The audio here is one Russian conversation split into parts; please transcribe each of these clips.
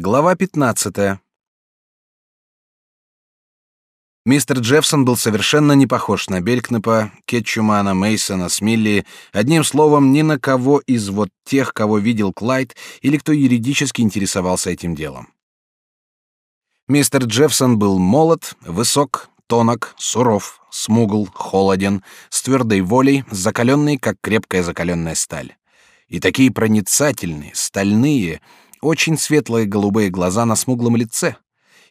Глава 15. Мистер Джеффсон был совершенно не похож на Белькнепа, Кетчумана, Мейсона, Смилли, одним словом, ни на кого из вот тех, кого видел Клайд или кто юридически интересовался этим делом. Мистер Джеффсон был молод, высок, тонок, суров, смугл, холоден, с твердой волей, закаленный, как крепкая закаленная сталь. И такие проницательные, стальные, очень светлые голубые глаза на смуглом лице,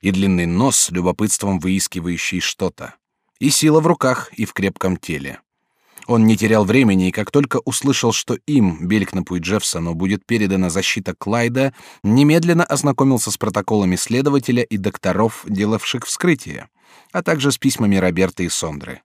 и длинный нос с любопытством выискивающий что-то, и сила в руках и в крепком теле. Он не терял времени, и как только услышал, что им, Белькнапу и Джеффсону, будет передана защита Клайда, немедленно ознакомился с протоколами следователя и докторов, делавших вскрытие, а также с письмами Роберта и Сондры.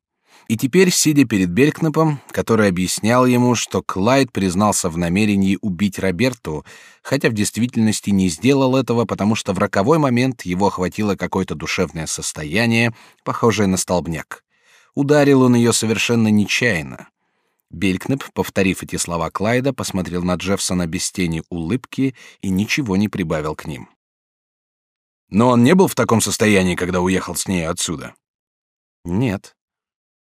И теперь, сидя перед Белькнапом, который объяснял ему, что Клайд признался в намерении убить Роберту, хотя в действительности не сделал этого, потому что в роковой момент его охватило какое-то душевное состояние, похожее на столбняк. Ударил он ее совершенно нечаянно. Белькнеп, повторив эти слова Клайда, посмотрел на Джеффсона без тени улыбки и ничего не прибавил к ним. Но он не был в таком состоянии, когда уехал с ней отсюда. Нет.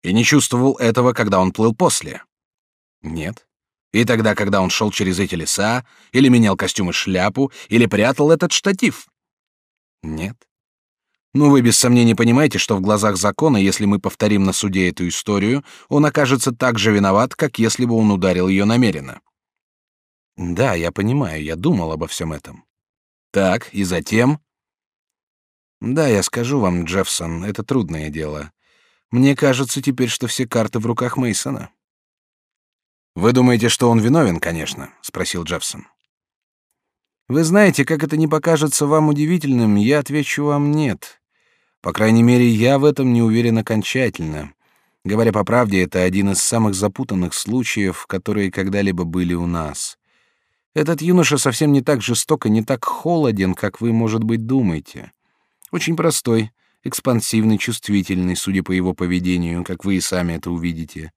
И не чувствовал этого, когда он плыл после. Нет. И тогда, когда он шел через эти леса, или менял костюм и шляпу, или прятал этот штатив. Нет. Ну, вы без сомнения понимаете, что в глазах закона, если мы повторим на суде эту историю, он окажется так же виноват, как если бы он ударил ее намеренно. Да, я понимаю, я думал обо всем этом. Так, и затем... Да, я скажу вам, Джеффсон, это трудное дело. Мне кажется теперь, что все карты в руках Мейсона. Вы думаете, что он виновен, конечно, спросил Джеффсон. Вы знаете, как это не покажется вам удивительным, я отвечу вам нет. По крайней мере, я в этом не уверен окончательно. Говоря по правде, это один из самых запутанных случаев, которые когда-либо были у нас. Этот юноша совсем не так жесток и не так холоден, как вы, может быть, думаете. Очень простой, экспансивный, чувствительный, судя по его поведению, как вы и сами это увидите.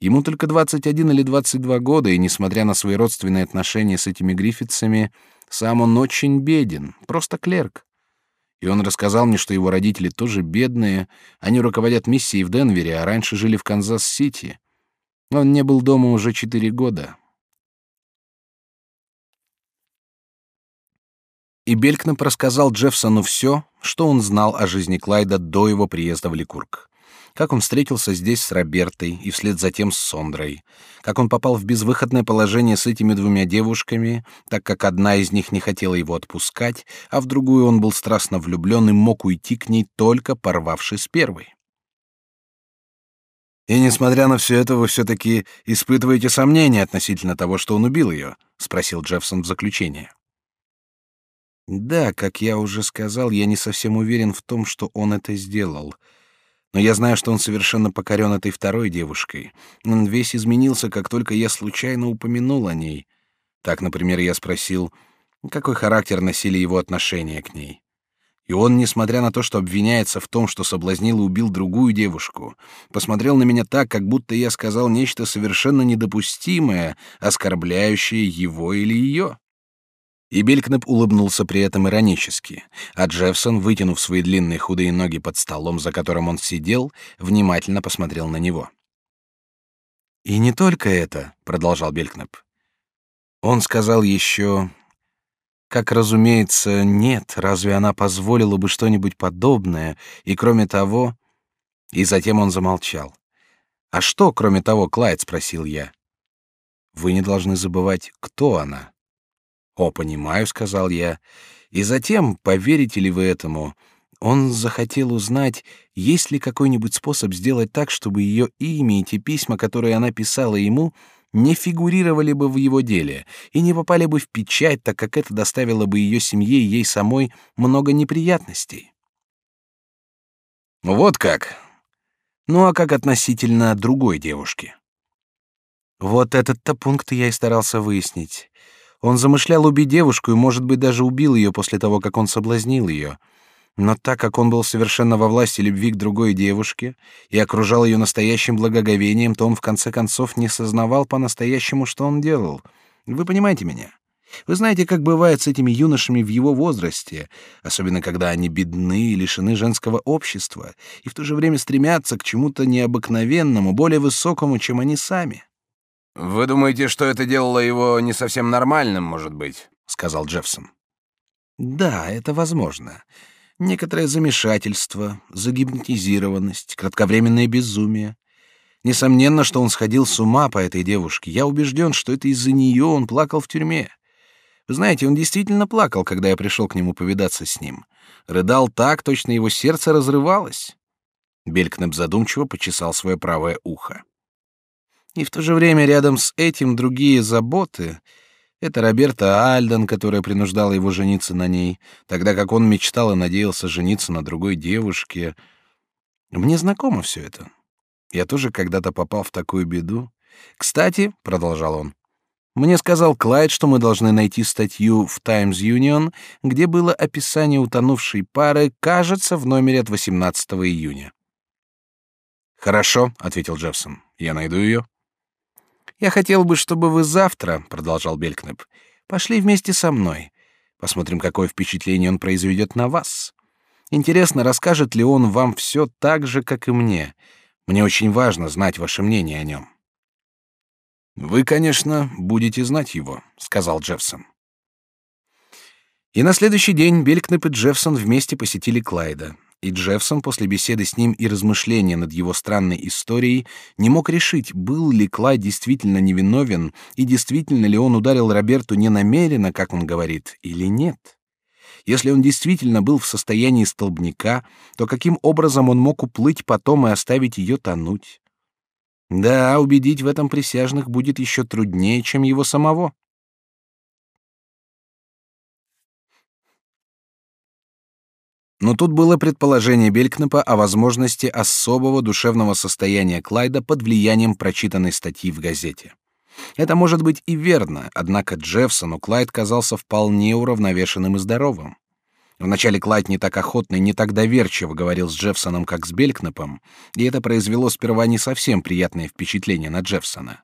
Ему только 21 или 22 года, и несмотря на свои родственные отношения с этими Гриффитсами, сам он очень беден, просто клерк. И он рассказал мне, что его родители тоже бедные, они руководят миссией в Денвере, а раньше жили в Канзас-Сити. Он не был дома уже четыре года. И Белькнап рассказал Джеффсону все, что он знал о жизни Клайда до его приезда в Ликург. Как он встретился здесь с Робертой и вслед за тем с Сондрой. Как он попал в безвыходное положение с этими двумя девушками, так как одна из них не хотела его отпускать, а в другую он был страстно влюблен и мог уйти к ней только порвавшись с первой. «И несмотря на все это, вы все-таки испытываете сомнения относительно того, что он убил ее?» — спросил Джеффсон в заключение. Да, как я уже сказал, я не совсем уверен в том, что он это сделал. Но я знаю, что он совершенно покорен этой второй девушкой. Он весь изменился, как только я случайно упомянул о ней. Так, например, я спросил, какой характер носили его отношения к ней. И он, несмотря на то, что обвиняется в том, что соблазнил и убил другую девушку, посмотрел на меня так, как будто я сказал нечто совершенно недопустимое, оскорбляющее его или ее. И Белькнеп улыбнулся при этом иронически, а Джеффсон, вытянув свои длинные худые ноги под столом, за которым он сидел, внимательно посмотрел на него. «И не только это», — продолжал Белькнеп. «Он сказал еще, как, разумеется, нет, разве она позволила бы что-нибудь подобное, и кроме того...» И затем он замолчал. «А что, кроме того, Клайд?» — спросил я. «Вы не должны забывать, кто она». «О, понимаю», — сказал я. И затем, поверите ли вы этому, он захотел узнать, есть ли какой-нибудь способ сделать так, чтобы ее имя и те письма, которые она писала ему, не фигурировали бы в его деле и не попали бы в печать, так как это доставило бы ее семье и ей самой много неприятностей. Вот как. Ну а как относительно другой девушки? Вот этот-то пункт я и старался выяснить. Он замышлял убить девушку и, может быть, даже убил ее после того, как он соблазнил ее. Но так как он был совершенно во власти любви к другой девушке и окружал ее настоящим благоговением, то он в конце концов не сознавал по-настоящему, что он делал. Вы понимаете меня? Вы знаете, как бывает с этими юношами в его возрасте, особенно когда они бедны и лишены женского общества, и в то же время стремятся к чему-то необыкновенному, более высокому, чем они сами. «Вы думаете, что это делало его не совсем нормальным, может быть?» — сказал Джеффсон. «Да, это возможно. Некоторое замешательство, загипнотизированность, кратковременное безумие. Несомненно, что он сходил с ума по этой девушке. Я убежден, что это из-за нее он плакал в тюрьме. Вы знаете, он действительно плакал, когда я пришел к нему повидаться с ним. Рыдал так, точно его сердце разрывалось. Белькнеп задумчиво почесал свое правое ухо. И в то же время рядом с этим другие заботы. Это Роберта Альден, которая принуждала его жениться на ней, тогда как он мечтал и надеялся жениться на другой девушке. Мне знакомо все это. Я тоже когда-то попал в такую беду. Кстати, продолжал он, мне сказал Клайд, что мы должны найти статью в Times Union, где было описание утонувшей пары, кажется, в номере от 18 июня. Хорошо, ответил Джеффсон. Я найду ее. Я хотел бы, чтобы вы завтра, продолжал Белькнеп, пошли вместе со мной. Посмотрим, какое впечатление он произведет на вас. Интересно, расскажет ли он вам все так же, как и мне. Мне очень важно знать ваше мнение о нем. Вы, конечно, будете знать его, сказал Джеффсон. И на следующий день Белькнеп и Джеффсон вместе посетили Клайда. И Джеффсон после беседы с ним и размышления над его странной историей не мог решить, был ли Клайд действительно невиновен и действительно ли он ударил Роберту не намеренно, как он говорит, или нет. Если он действительно был в состоянии столбняка, то каким образом он мог уплыть потом и оставить ее тонуть? Да, убедить в этом присяжных будет еще труднее, чем его самого. Но тут было предположение Белькнепа о возможности особого душевного состояния Клайда под влиянием прочитанной статьи в газете. Это может быть и верно, однако Джеффсону Клайд казался вполне уравновешенным и здоровым. Вначале Клайд не так охотно и не так доверчиво говорил с Джеффсоном, как с Белькнапом, и это произвело сперва не совсем приятное впечатление на Джеффсона.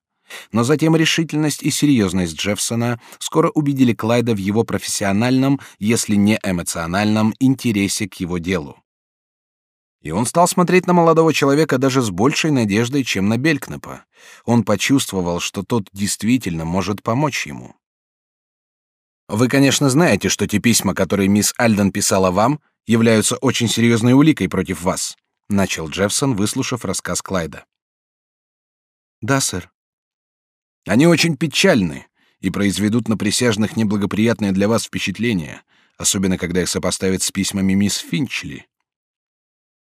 Но затем решительность и серьезность Джеффсона скоро убедили Клайда в его профессиональном, если не эмоциональном, интересе к его делу. И он стал смотреть на молодого человека даже с большей надеждой, чем на Белькнапа. Он почувствовал, что тот действительно может помочь ему. Вы, конечно, знаете, что те письма, которые мисс Альден писала вам, являются очень серьезной уликой против вас, начал Джеффсон, выслушав рассказ Клайда. Да, сэр. Они очень печальны и произведут на присяжных неблагоприятное для вас впечатление, особенно когда их сопоставят с письмами мисс Финчли.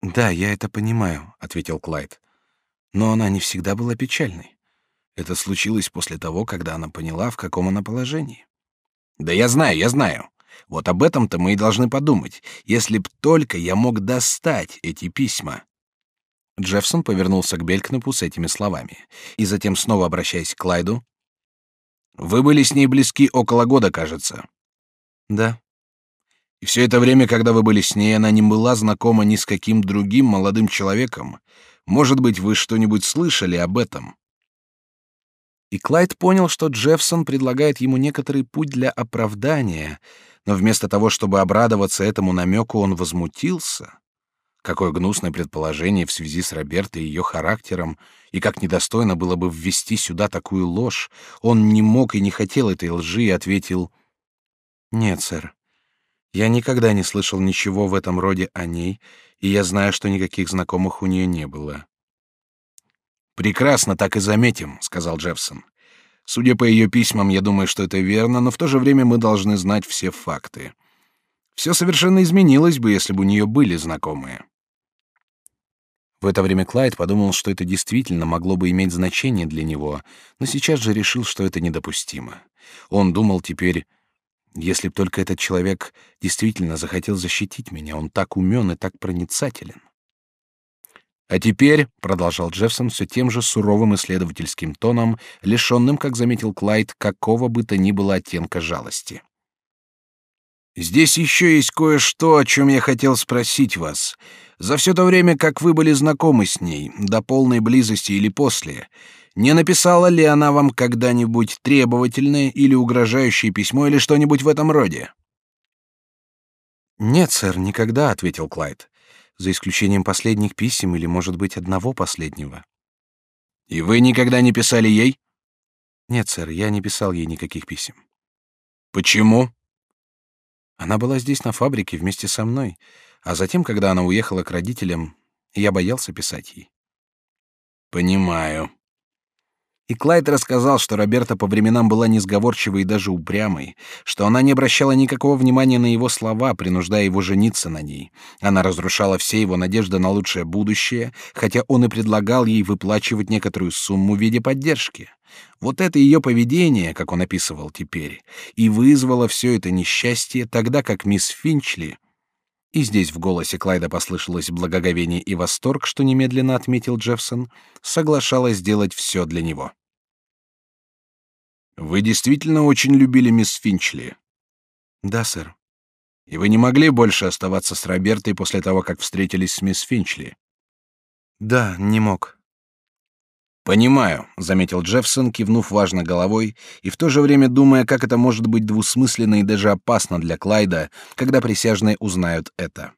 Да, я это понимаю, ответил Клайд. Но она не всегда была печальной. Это случилось после того, когда она поняла, в каком она положении. Да я знаю, я знаю. Вот об этом-то мы и должны подумать. Если б только я мог достать эти письма. Джеффсон повернулся к Белькнапу с этими словами, и затем снова обращаясь к Клайду: "Вы были с ней близки около года, кажется". "Да". И все это время, когда вы были с ней, она не была знакома ни с каким другим молодым человеком. Может быть, вы что-нибудь слышали об этом? И Клайд понял, что Джеффсон предлагает ему некоторый путь для оправдания, но вместо того, чтобы обрадоваться этому намеку, он возмутился. Какое гнусное предположение в связи с Робертой и ее характером, и как недостойно было бы ввести сюда такую ложь. Он не мог и не хотел этой лжи и ответил: "Нет, сэр. Я никогда не слышал ничего в этом роде о ней, и я знаю, что никаких знакомых у нее не было. Прекрасно, так и заметим, сказал Джеффсон. Судя по ее письмам, я думаю, что это верно, но в то же время мы должны знать все факты. Все совершенно изменилось бы, если бы у нее были знакомые. В это время Клайд подумал, что это действительно могло бы иметь значение для него, но сейчас же решил, что это недопустимо. Он думал теперь, если б только этот человек действительно захотел защитить меня, он так умен и так проницателен. А теперь, продолжал Джеффсон все тем же суровым исследовательским тоном, лишенным, как заметил Клайд, какого бы то ни было оттенка жалости. Здесь еще есть кое-что, о чем я хотел спросить вас. За все то время, как вы были знакомы с ней, до полной близости или после, Не написала ли она вам когда-нибудь требовательное или угрожающее письмо или что-нибудь в этом роде? Нет, сэр, никогда, ответил Клайд. За исключением последних писем или, может быть, одного последнего. И вы никогда не писали ей? Нет, сэр, я не писал ей никаких писем. Почему? Она была здесь на фабрике вместе со мной, а затем, когда она уехала к родителям, я боялся писать ей. Понимаю. И Клайд рассказал, что Роберта по временам была несговорчивой и даже упрямой, что она не обращала никакого внимания на его слова, принуждая его жениться на ней. Она разрушала все его надежды на лучшее будущее, хотя он и предлагал ей выплачивать некоторую сумму в виде поддержки. Вот это ее поведение, как он описывал теперь, и вызвало все это несчастье, тогда как мисс Финчли и здесь в голосе Клайда послышалось благоговение и восторг, что немедленно отметил Джеффсон, соглашалась сделать все для него. Вы действительно очень любили мисс Финчли? Да, сэр. И вы не могли больше оставаться с Робертой после того, как встретились с мисс Финчли? Да, не мог. Понимаю, заметил Джеффсон, кивнув важно головой и в то же время думая, как это может быть двусмысленно и даже опасно для Клайда, когда присяжные узнают это.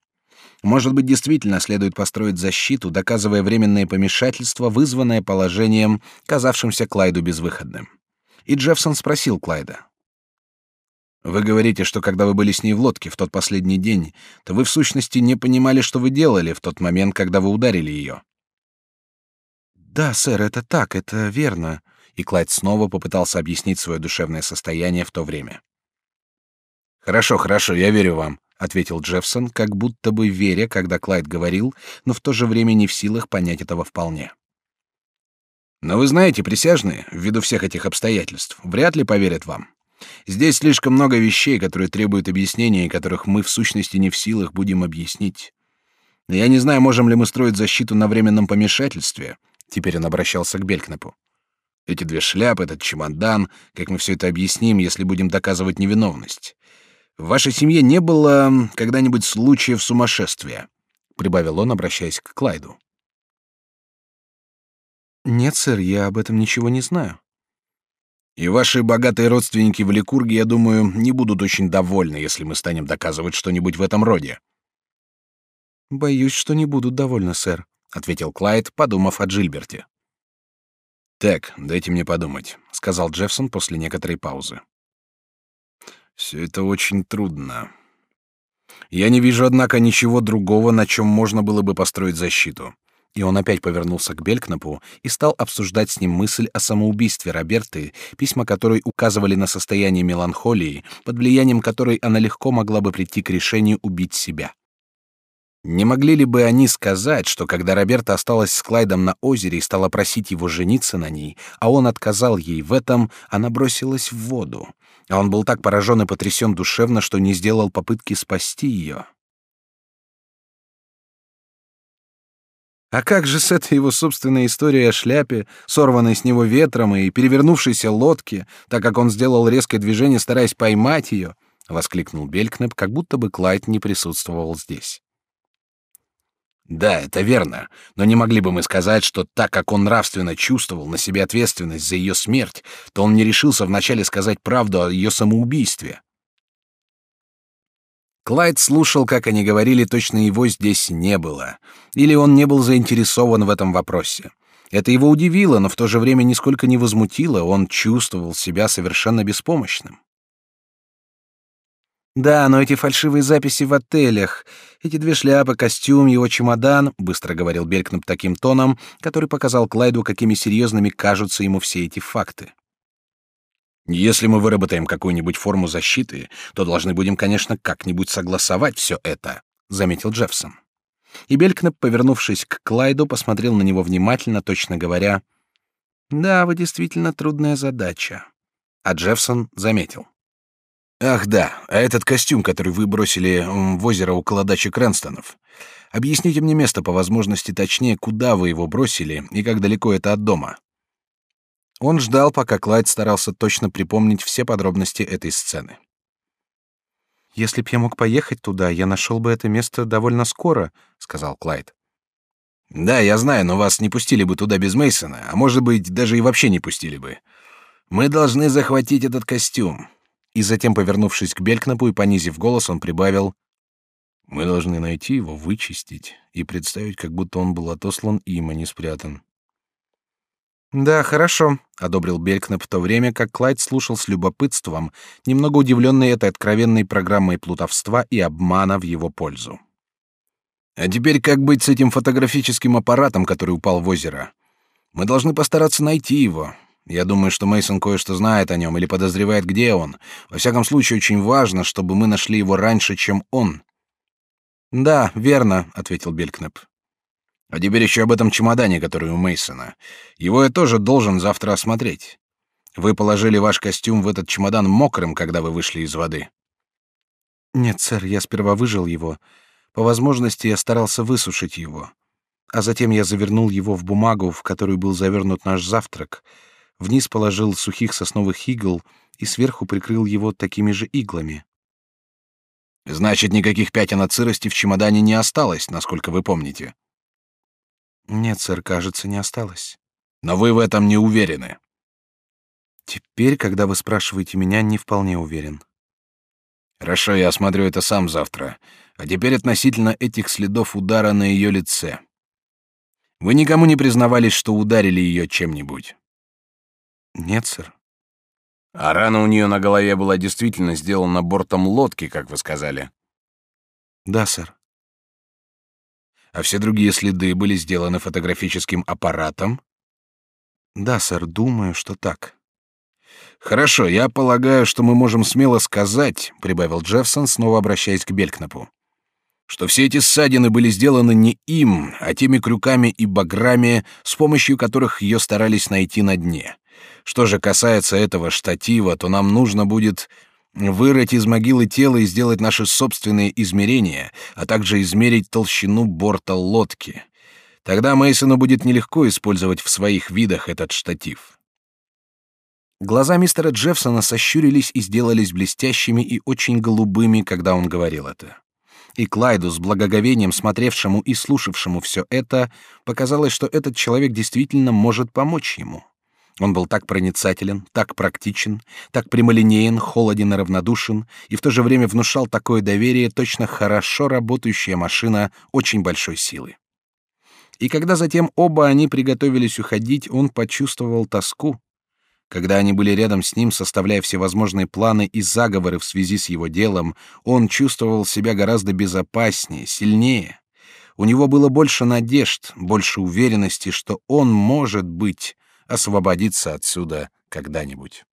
Может быть, действительно следует построить защиту, доказывая временное помешательство, вызванное положением, казавшимся Клайду безвыходным. И Джеффсон спросил Клайда. «Вы говорите, что когда вы были с ней в лодке в тот последний день, то вы в сущности не понимали, что вы делали в тот момент, когда вы ударили ее». «Да, сэр, это так, это верно». И Клайд снова попытался объяснить свое душевное состояние в то время. «Хорошо, хорошо, я верю вам», — ответил Джеффсон, как будто бы веря, когда Клайд говорил, но в то же время не в силах понять этого вполне. Но вы знаете, присяжные, ввиду всех этих обстоятельств, вряд ли поверят вам. Здесь слишком много вещей, которые требуют объяснения, и которых мы в сущности не в силах будем объяснить. Я не знаю, можем ли мы строить защиту на временном помешательстве. Теперь он обращался к Белькнепу. Эти две шляпы, этот чемодан, как мы все это объясним, если будем доказывать невиновность? В вашей семье не было когда-нибудь случаев сумасшествия? Прибавил он, обращаясь к Клайду. Нет, сэр, я об этом ничего не знаю. И ваши богатые родственники в Ликурге, я думаю, не будут очень довольны, если мы станем доказывать что-нибудь в этом роде. Боюсь, что не будут довольны, сэр, ответил Клайд, подумав о Джильберте. Так, дайте мне подумать, сказал Джеффсон после некоторой паузы. Все это очень трудно. Я не вижу, однако, ничего другого, на чем можно было бы построить защиту. И он опять повернулся к Белькнапу и стал обсуждать с ним мысль о самоубийстве Роберты, письма которой указывали на состояние меланхолии, под влиянием которой она легко могла бы прийти к решению убить себя. Не могли ли бы они сказать, что когда Роберта осталась с Клайдом на озере и стала просить его жениться на ней, а он отказал ей в этом, она бросилась в воду, а он был так поражен и потрясен душевно, что не сделал попытки спасти ее? А как же с этой его собственной историей о шляпе, сорванной с него ветром и перевернувшейся лодке, так как он сделал резкое движение, стараясь поймать ее? — воскликнул Белькнеп, как будто бы Клайд не присутствовал здесь. Да, это верно, но не могли бы мы сказать, что так как он нравственно чувствовал на себе ответственность за ее смерть, то он не решился вначале сказать правду о ее самоубийстве. Клайд слушал, как они говорили, точно его здесь не было. Или он не был заинтересован в этом вопросе. Это его удивило, но в то же время нисколько не возмутило, он чувствовал себя совершенно беспомощным. «Да, но эти фальшивые записи в отелях, эти две шляпы, костюм, его чемодан», — быстро говорил Белькнап таким тоном, который показал Клайду, какими серьезными кажутся ему все эти факты. Если мы выработаем какую-нибудь форму защиты, то должны будем, конечно, как-нибудь согласовать все это, заметил Джеффсон. И Белькнеп, повернувшись к Клайду, посмотрел на него внимательно, точно говоря: "Да, вы действительно трудная задача". А Джеффсон заметил: "Ах да, а этот костюм, который вы бросили в озеро около дачи Крэнстонов. Объясните мне место по возможности точнее, куда вы его бросили и как далеко это от дома". Он ждал, пока Клайд старался точно припомнить все подробности этой сцены. «Если б я мог поехать туда, я нашел бы это место довольно скоро», — сказал Клайд. Да, я знаю, но вас не пустили бы туда без Мейсона, а может быть, даже и вообще не пустили бы. Мы должны захватить этот костюм. И затем, повернувшись к Белькнапу и понизив голос, он прибавил: Мы должны найти его, вычистить и представить, как будто он был отослан им, а не спрятан. Да, хорошо, одобрил Белькнап в то время, как Клайд слушал с любопытством, немного удивленный этой откровенной программой плутовства и обмана в его пользу. А теперь как быть с этим фотографическим аппаратом, который упал в озеро? Мы должны постараться найти его. Я думаю, что Мейсон кое-что знает о нем или подозревает, где он. Во всяком случае, очень важно, чтобы мы нашли его раньше, чем он. Да, верно, ответил Белькнеп. А теперь еще об этом чемодане, который у Мейсона. Его я тоже должен завтра осмотреть. Вы положили ваш костюм в этот чемодан мокрым, когда вы вышли из воды? Нет, сэр, я сперва выжил его. По возможности я старался высушить его, а затем я завернул его в бумагу, в которую был завернут наш завтрак. Вниз положил сухих сосновых игл и сверху прикрыл его такими же иглами. Значит, никаких пятен от сырости в чемодане не осталось, насколько вы помните. Нет, сэр, кажется, не осталось. Но вы в этом не уверены. Теперь, когда вы спрашиваете меня, не вполне уверен. Хорошо, я осмотрю это сам завтра. А теперь относительно этих следов удара на ее лице. Вы никому не признавались, что ударили ее чем-нибудь? Нет, сэр. А рана у нее на голове была действительно сделана бортом лодки, как вы сказали? Да, сэр а все другие следы были сделаны фотографическим аппаратом? Да, сэр, думаю, что так. Хорошо, я полагаю, что мы можем смело сказать, прибавил Джеффсон, снова обращаясь к Белькнапу, что все эти ссадины были сделаны не им, а теми крюками и баграми, с помощью которых ее старались найти на дне. Что же касается этого штатива, то нам нужно будет вырыть из могилы тело и сделать наши собственные измерения, а также измерить толщину борта лодки. Тогда Мейсону будет нелегко использовать в своих видах этот штатив. Глаза мистера Джеффсона сощурились и сделались блестящими и очень голубыми, когда он говорил это. И Клайду, с благоговением смотревшему и слушавшему все это, показалось, что этот человек действительно может помочь ему. Он был так проницателен, так практичен, так прямолинеен, холоден и равнодушен, и в то же время внушал такое доверие, точно хорошо работающая машина очень большой силы. И когда затем оба они приготовились уходить, он почувствовал тоску. Когда они были рядом с ним, составляя всевозможные планы и заговоры в связи с его делом, он чувствовал себя гораздо безопаснее, сильнее. У него было больше надежд, больше уверенности, что он может быть освободиться отсюда когда-нибудь.